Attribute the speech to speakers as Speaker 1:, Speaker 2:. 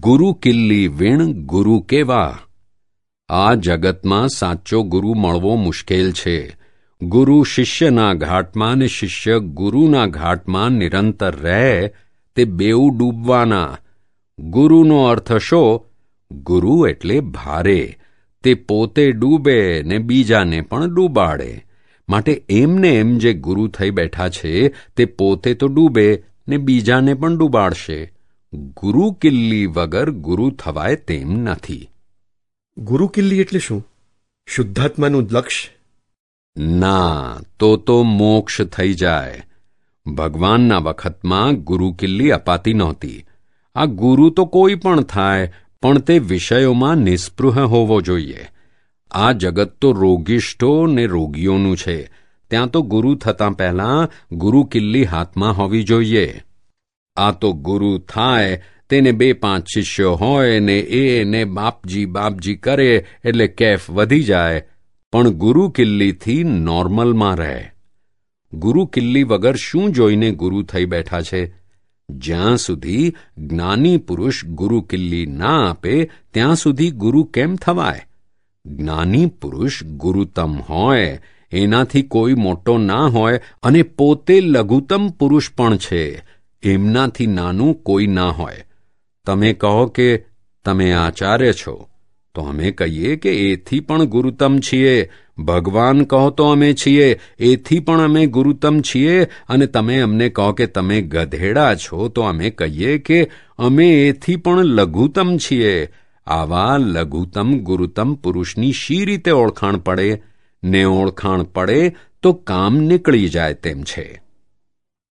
Speaker 1: ગુરુ કિલ્લી વીણ ગુરુ કેવા? આ જગતમાં સાચો ગુરુ મળવો મુશ્કેલ છે. ગુરુ શિષ્યના ઘાટમાં ને શિષ્ય ગુરુના ઘાટમાં નિરંતર રહે તે બેઉ ડૂબવાના. ગુરુનો અર્થ શો? ગુરુ એટલે ભારે. તે પોતે ડૂબે ને બીજાને પણ ડૂબાડે. માટે એમને એમ જે ગુરુ થઈ બેઠા છે, તે પોતે તો ડૂબે ને બીજાને પણ ડૂબાડશે. ગુરુ કિલ્લી વગર ગુરુ થવાય તેમ નથી.
Speaker 2: ગુરુ કિલ્લી એટલે શું? શુદ્ધાત્માનું લક્ષ્ય
Speaker 1: ના તો તો મોક્ષ થઈ જાય. ભગવાનના વખતમાં ગુરુ કિલ્લી અપાતી નહોતી. આ ગુરુ તો કોઈ પણ થાય પણ તે વિષયોમાં નિસ્પૃહ હોવો જોઈએ. આ જગત તો રોગિષ્ઠો ને રોગીઓનું છે. ત્યાં તો ગુરુ થતાં પહેલાં ગુરુ કિલ્લી હાથમાં હોવી જોઈએ. આ તો ગુરુ થાય, તેને બે પાંચ શિષ્યો હોય ને એને બાપજી બાપજી કરે એટલે કેફ વધી જાય. પણ ગુરુ કિલ્લીથી નોર્મલમાં રહે. ગુરુ કિલ્લી વગર શું જોઈને ગુરુ થઈ બેઠા છે? જ્યાં સુધી જ્ઞાની પુરુષ ગુરુ કિલ્લી ના આપે, ત્યાં સુધી ગુરુ કેમ થવાય? જ્ઞાની પુરુષ ગુરુતમ હોય, એનાથી કોઈ મોટો ના હોય અને પોતે લઘુત્તમ પુરુષ પણ છે. એમનાથી નાનું કોઈ ના હોય. તમે કહો કે, તમે આચાર્ય છો. તો અમે કહીએ કે, એથી પણ ગુરુતમ છીએ. ભગવાન કહો તો અમે છીએ. એથી પણ અમે ગુરુતમ છીએ. અને તમે અમને કહો કે, તમે ગધેડા છો. તો અમે કહીએ કે, અમે એથી પણ લઘુત્તમ છીએ. આવા લઘુત્તમ ગુરુતમ પુરુષની શી રીતે ઓળખાણ પડે? ને ઓળખાણ પડે તો કામ નીકળી જાય તેમ છે.